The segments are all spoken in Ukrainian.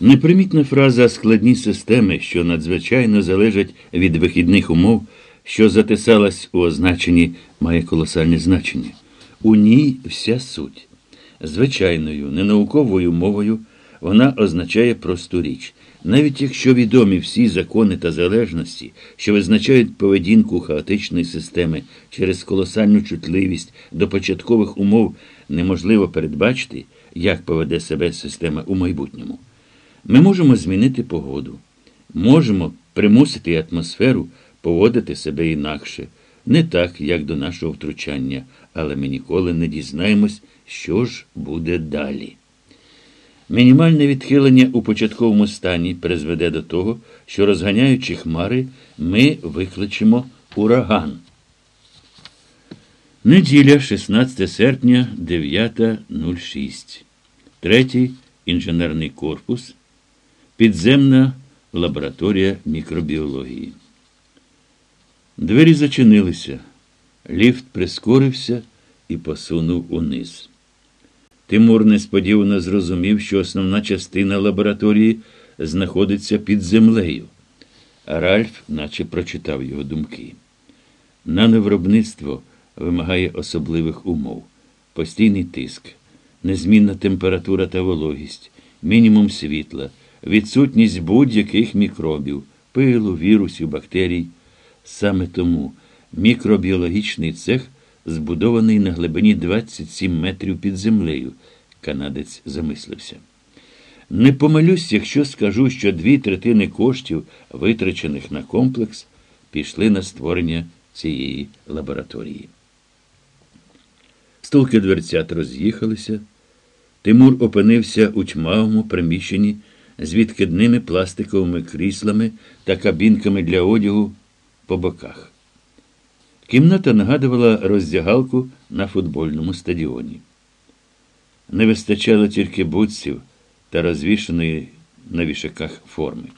Непримітна фраза складні системи, що надзвичайно залежать від вихідних умов, що затисалась у означенні, має колосальне значення. У ній вся суть. Звичайною, ненауковою мовою вона означає просту річ. Навіть якщо відомі всі закони та залежності, що визначають поведінку хаотичної системи через колосальну чутливість до початкових умов, неможливо передбачити, як поведе себе система у майбутньому. Ми можемо змінити погоду, можемо примусити атмосферу поводити себе інакше, не так, як до нашого втручання, але ми ніколи не дізнаємось, що ж буде далі. Мінімальне відхилення у початковому стані призведе до того, що розганяючи хмари, ми викличемо ураган. Неділя, 16 серпня, 9.06. Третій інженерний корпус. Підземна лабораторія мікробіології. Двері зачинилися. Ліфт прискорився і посунув униз. Тимур несподівано зрозумів, що основна частина лабораторії знаходиться під землею. Ральф наче прочитав його думки. Нановиробництво вимагає особливих умов, постійний тиск, незмінна температура та вологість, мінімум світла, відсутність будь-яких мікробів, пилу, вірусів, бактерій. Саме тому мікробіологічний цех збудований на глибині 27 метрів під землею, канадець замислився. Не помилюсь, якщо скажу, що дві третини коштів, витрачених на комплекс, пішли на створення цієї лабораторії. Стулки дверцят роз'їхалися. Тимур опинився у тьмавому приміщенні з відкидними пластиковими кріслами та кабінками для одягу по боках. Кімната нагадувала роздягалку на футбольному стадіоні. Не вистачало тільки бутсів та розвішаної на вішаках форми.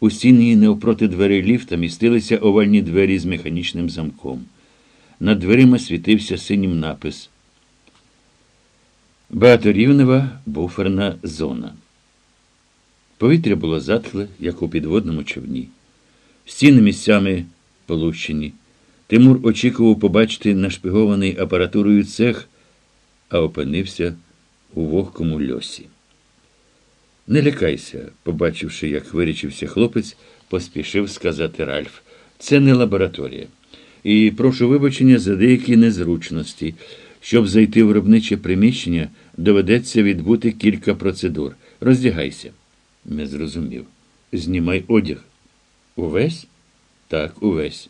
У стіні навпроти дверей ліфта містилися овальні двері з механічним замком. Над дверима світився синім напис. Багаторівнева буферна зона. Повітря було затхле, як у підводному човні. Стіни місцями полущені. Тимур очікував побачити нашпигований апаратурою цех, а опинився у вогкому льосі. Не лякайся, побачивши, як вирічився хлопець, поспішив сказати Ральф. Це не лабораторія. І прошу вибачення за деякі незручності. Щоб зайти в виробниче приміщення, доведеться відбути кілька процедур. Роздягайся. Не зрозумів. Знімай одяг. Увесь? Так, увесь.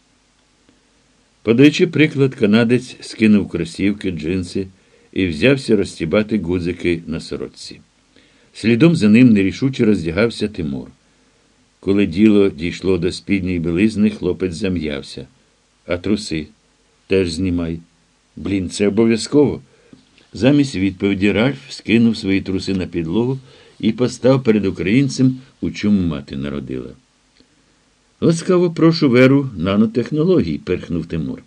Подаючи приклад, канадець скинув кросівки, джинси і взявся розстібати гудзики на сорочці. Слідом за ним нерішуче роздягався Тимур. Коли діло дійшло до спідньої білизни, хлопець зам'явся. А труси теж знімай. Блін, це обов'язково. Замість відповіді Ральф скинув свої труси на підлогу і постав перед українцем, у чому мати народила. Ласкаво прошу веру нанотехнологій, перхнув Тимур.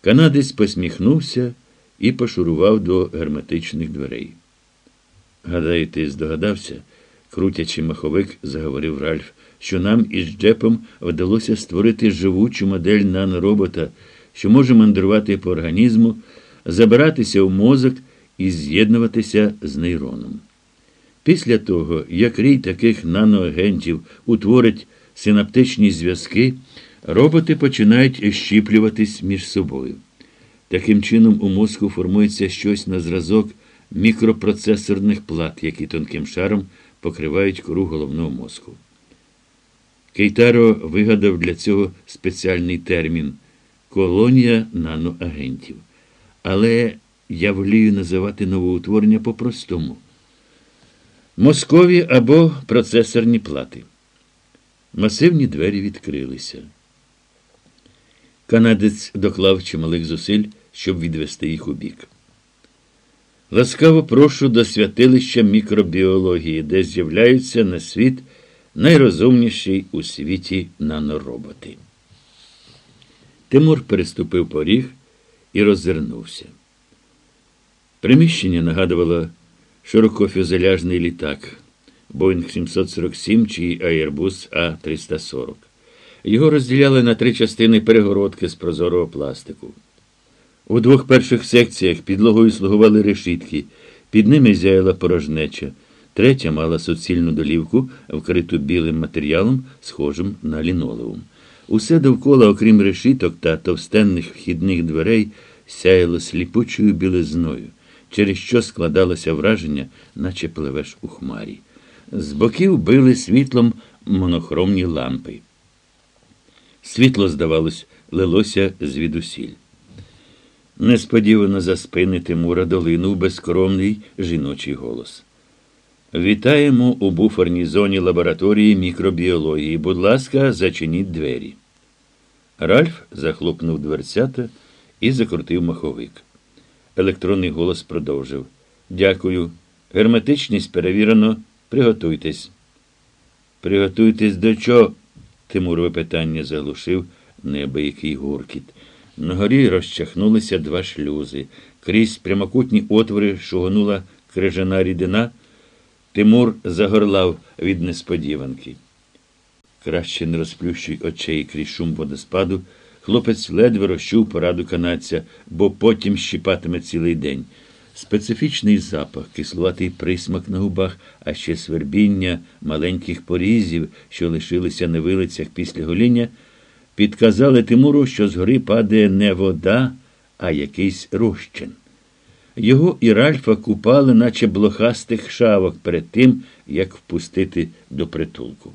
Канадець посміхнувся і пошурував до герметичних дверей. Гадаю, ти здогадався, крутячи маховик, заговорив Ральф, що нам із Джепом вдалося створити живучу модель наноробота, що може мандрувати по організму, забиратися в мозок і з'єднуватися з нейроном. Після того, як рій таких наноагентів утворить синаптичні зв'язки, роботи починають щіплюватись між собою. Таким чином, у мозку формується щось на зразок мікропроцесорних плат, які тонким шаром покривають кору головного мозку. Кейтаро вигадав для цього спеціальний термін колонія наноагентів. Але я волію називати новоутворення по-простому. Мозкові або процесорні плати. Масивні двері відкрилися. Канадець доклав чималих зусиль, щоб відвести їх у бік. Ласкаво прошу до святилища мікробіології, де з'являються на світ найрозумніші у світі нанороботи. Тимур переступив поріг і роззирнувся. Приміщення нагадувало широкофюзеляжний літак, Боїнг 747 чи Airbus А340. Його розділяли на три частини перегородки з прозорого пластику. У двох перших секціях підлогою слугували решітки, під ними зяяла порожнеча. Третя мала суцільну долівку, вкриту білим матеріалом, схожим на лінолеум. Усе довкола, окрім решіток та товстенних вхідних дверей, сяяло сліпучою білизною, через що складалося враження, наче пливеш у хмарі. З боків били світлом монохромні лампи. Світло, здавалось, лилося звідусіль. Несподівано за спини Тимура долинув безкоромний жіночий голос. Вітаємо у буферній зоні лабораторії мікробіології. Будь ласка, зачиніть двері. Ральф захлопнув дверцята і закрутив маховик. Електронний голос продовжив. Дякую. Герметичність перевірено. Приготуйтесь. Приготуйтесь до чого? Тимурове питання заглушив неабиякий гуркіт. На горі розчахнулися два шлюзи. Крізь прямокутні отвори шугонула крижана рідина. Тимур загорлав від несподіванки. Краще не розплющуй очей крізь шум водоспаду. Хлопець ледве розчув пораду канадця, бо потім щіпатиме цілий день. Специфічний запах, кислуватий присмак на губах, а ще свербіння маленьких порізів, що лишилися на вилицях після гоління, підказали Тимуру, що згори падає не вода, а якийсь розчин. Його і Ральфа купали, наче блохастих шавок перед тим, як впустити до притулку.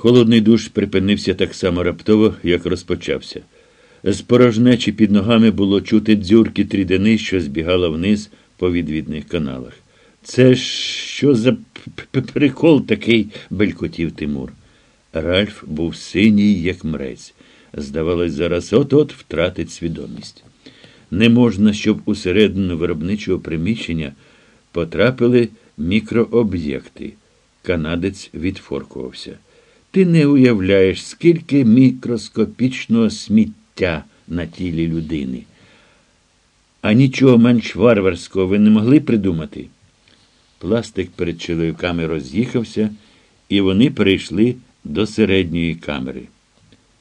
Холодний душ припинився так само раптово, як розпочався. З порожнечі під ногами було чути дзюрки трідини, що збігала вниз по відвідних каналах. Це що за прикол такий? белькотів Тимур. Ральф був синій, як мрець. Здавалось, зараз от-от втратить свідомість. Не можна, щоб усередину виробничого приміщення потрапили мікрооб'єкти. Канадець відфоркувався. Ти не уявляєш, скільки мікроскопічного сміття на тілі людини. А нічого менш варварського ви не могли придумати. Пластик перед чоловіками роз'їхався, і вони перейшли до середньої камери.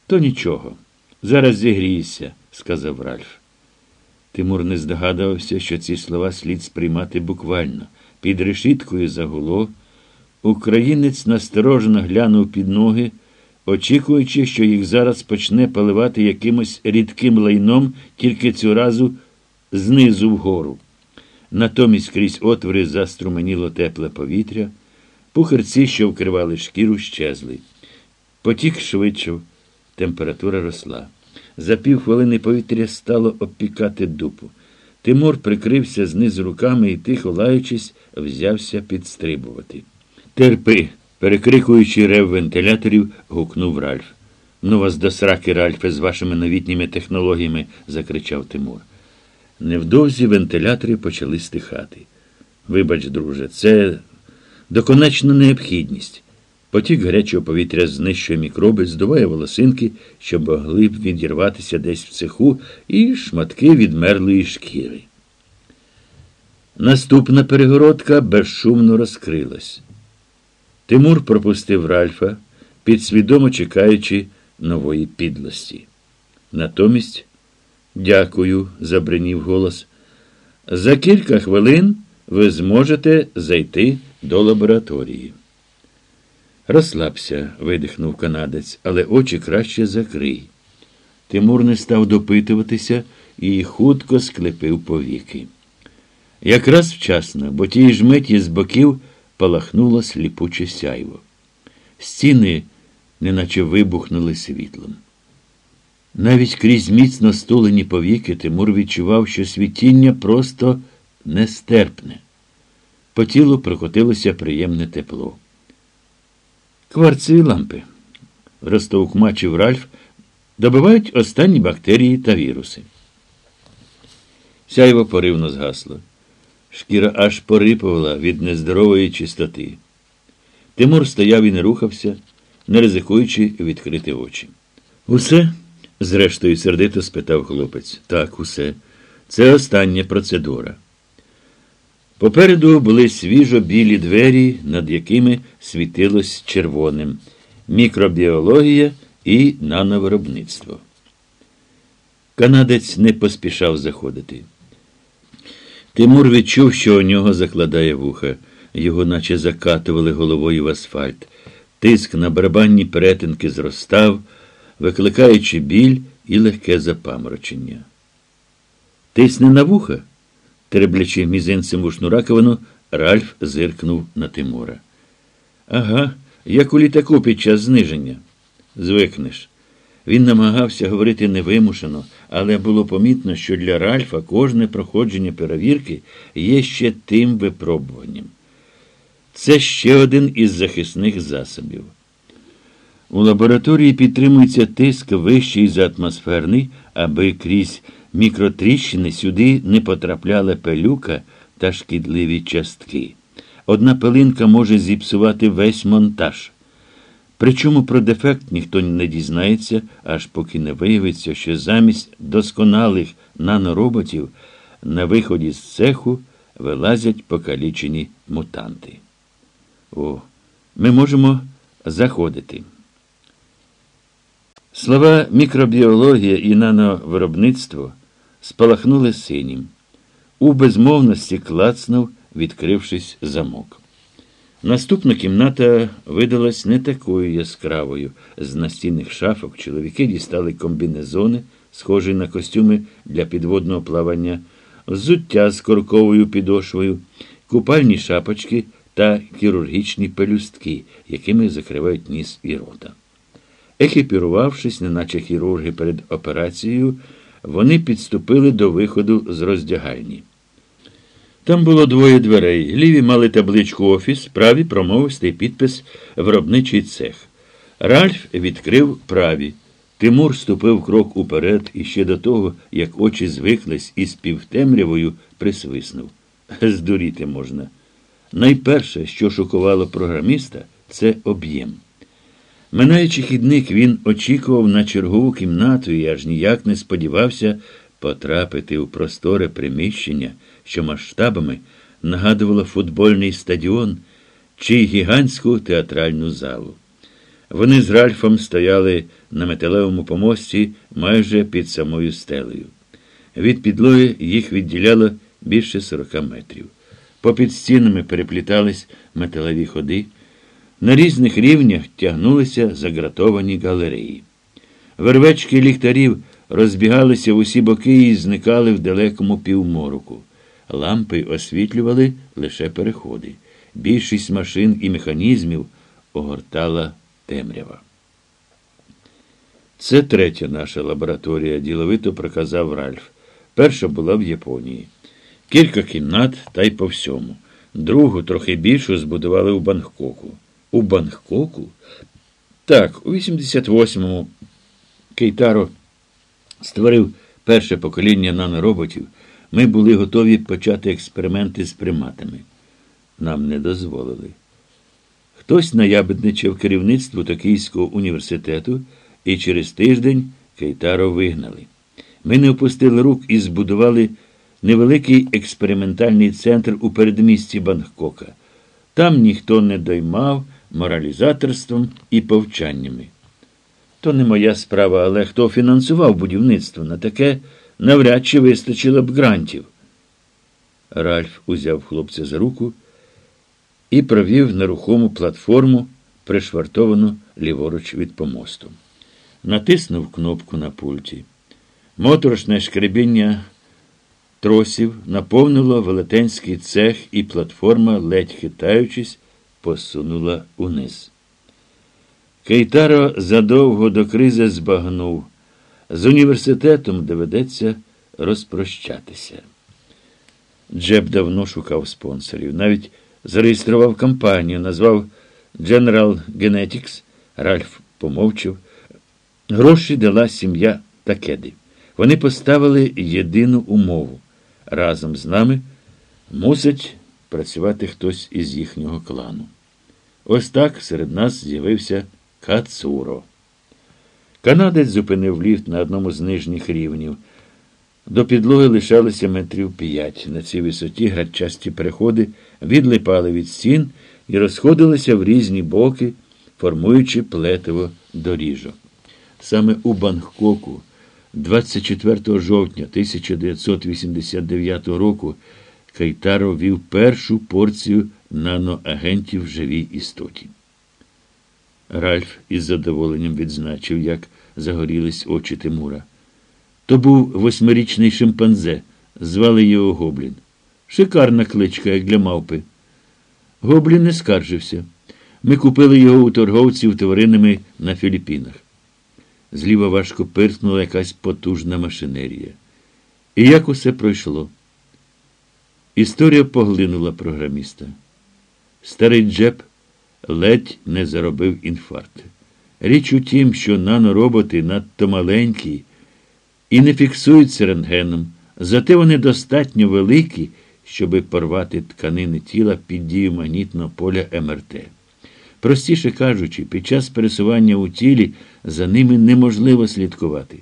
То нічого. Зараз зігрійся, сказав Ральф. Тимур не здогадувався, що ці слова слід сприймати буквально. Під решіткою загуло. Українець насторожено глянув під ноги, очікуючи, що їх зараз почне поливати якимось рідким лайном, тільки цю разу знизу вгору. Натомість крізь отвори заструменіло тепле повітря, пухарці, що вкривали шкіру, щезли. Потік швидшав, температура росла. За півхвилини повітря стало обпікати дупу. Тимур прикрився знизу руками і, тихо лаючись, взявся підстрибувати. Терпи, перекрикуючи рев вентиляторів, гукнув Ральф. Ну вас до сраки, Ральфе, з вашими новітніми технологіями, закричав Тимур. Невдовзі вентилятори почали стихати. Вибач, друже, це доконечна необхідність. Потік гарячого повітря знищує мікроби, здуває волосинки, щоб могли б відірватися десь в цеху, і шматки відмерлої шкіри. Наступна перегородка безшумно розкрилась. Тимур пропустив Ральфа, підсвідомо чекаючи нової підлості. Натомість, дякую, забринів голос. За кілька хвилин ви зможете зайти до лабораторії. Розслабся, видихнув канадець, але очі краще закрий. Тимур не став допитуватися і хутко склепив повіки. Якраз вчасно, бо тій ж миті з боків палахнуло сліпуче сяйво. Стіни неначе вибухнули світлом. Навіть крізь міцно стулені повіки Тимур відчував, що світіння просто нестерпне. По тілу прокотилося приємне тепло. Кварцеві лампи, розтовкмачив Ральф, добивають останні бактерії та віруси. Сяйво поривно згасло. Шкіра аж порипувала від нездорової чистоти. Тимур стояв і не рухався, не ризикуючи відкрити очі. Усе? зрештою сердито спитав хлопець. Так, усе. Це остання процедура. Попереду були свіжо білі двері, над якими світилось червоним мікробіологія і нановиробництво. Канадець не поспішав заходити. Тимур відчув, що у нього закладає вуха. Його наче закатували головою в асфальт. Тиск на барабанні перетинки зростав, викликаючи біль і легке запаморочення. Тисне на вуха, тереблячи мізинцем вушну раковину, Ральф зиркнув на Тимура. Ага, як у літаку під час зниження. Звикнеш. Він намагався говорити невимушено, але було помітно, що для Ральфа кожне проходження перевірки є ще тим випробуванням. Це ще один із захисних засобів. У лабораторії підтримується тиск вищий за атмосферний, аби крізь мікротріщини сюди не потрапляла пилюка та шкідливі частки. Одна пилинка може зіпсувати весь монтаж. Причому про дефект ніхто не дізнається, аж поки не виявиться, що замість досконалих нанороботів на виході з цеху вилазять покалічені мутанти. О, ми можемо заходити. Слова мікробіологія і нановиробництво спалахнули синім. У безмовності клацнув, відкрившись замок. Наступна кімната видалась не такою яскравою. З настінних шафок чоловіки дістали комбінезони, схожі на костюми для підводного плавання, взуття з корковою підошвою, купальні шапочки та хірургічні пелюстки, якими закривають ніс і рота. Екіпірувавшись, неначе хірурги перед операцією, вони підступили до виходу з роздягальні. Там було двоє дверей. Ліві мали табличку офіс, праві промовистий підпис Виробничий цех. Ральф відкрив праві. Тимур ступив крок уперед і ще до того, як очі звиклись із півтемрявою, присвиснув. Здуріти можна. Найперше, що шокувало програміста, це об'єм. Минаючи хідник, він очікував на чергову кімнату і аж ніяк не сподівався потрапити у просторе приміщення, що масштабами нагадувало футбольний стадіон чи гігантську театральну залу. Вони з Ральфом стояли на металевому помості майже під самою стелею. Від підлоги їх відділяло більше 40 метрів. Попід стінами переплітались металеві ходи. На різних рівнях тягнулися загратовані галереї. Вервечки ліхтарів розбігалися в усі боки і зникали в далекому півмороку. Лампи освітлювали лише переходи. Більшість машин і механізмів огортала темрява. Це третя наша лабораторія, діловито проказав Ральф. Перша була в Японії. Кілька кімнат та й по всьому. Другу, трохи більшу, збудували у Бангкоку. У Бангкоку? Так, у 88-му Кейтаро створив перше покоління нанороботів. Ми були готові почати експерименти з приматами. Нам не дозволили. Хтось наябедничав керівництву Токійського університету, і через тиждень Кейтаро вигнали. Ми не опустили рук і збудували невеликий експериментальний центр у передмісті Бангкока. Там ніхто не доймав моралізаторством і повчаннями. То не моя справа, але хто фінансував будівництво на таке навряд чи вистачило б грантів. Ральф узяв хлопця за руку і провів нерухому платформу, пришвартовану ліворуч від помосту. Натиснув кнопку на пульті. Моторошне шкребіння тросів наповнило велетенський цех, і платформа, ледь хитаючись, посунула униз. Кейтаро задовго до кризи збагнув. З університетом доведеться розпрощатися. Джеб давно шукав спонсорів, навіть зареєстрував кампанію, назвав General Genetics, Ральф помовчав. Гроші дала сім'я Такеди. Вони поставили єдину умову. Разом з нами мусить працювати хтось із їхнього клану. Ось так серед нас з'явився Кацуро. Канадець зупинив ліфт на одному з нижніх рівнів. До підлоги лишалося метрів п'ять. На цій висоті градчасті переходи відлипали від стін і розходилися в різні боки, формуючи плетиво доріжок. Саме у Бангкоку, 24 жовтня 1989 року, Кайтаро вів першу порцію наноагентів в живій істоті. Ральф із задоволенням відзначив, як загорілись очі Тимура. То був восьмирічний шимпанзе, звали його Гоблін. Шикарна кличка, як для мавпи. Гоблін не скаржився. Ми купили його у торговців тваринами на Філіппінах. Зліва важко пирснула якась потужна машинерія. І як усе пройшло? Історія поглинула програміста. Старий Джеб ледь не заробив інфаркт. Річ у тім, що нанороботи надто маленькі і не фіксуються рентгеном, зате вони достатньо великі, щоби порвати тканини тіла під дію магнітного поля МРТ. Простіше кажучи, під час пересування у тілі за ними неможливо слідкувати.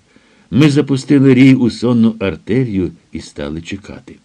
Ми запустили рій у сонну артерію і стали чекати.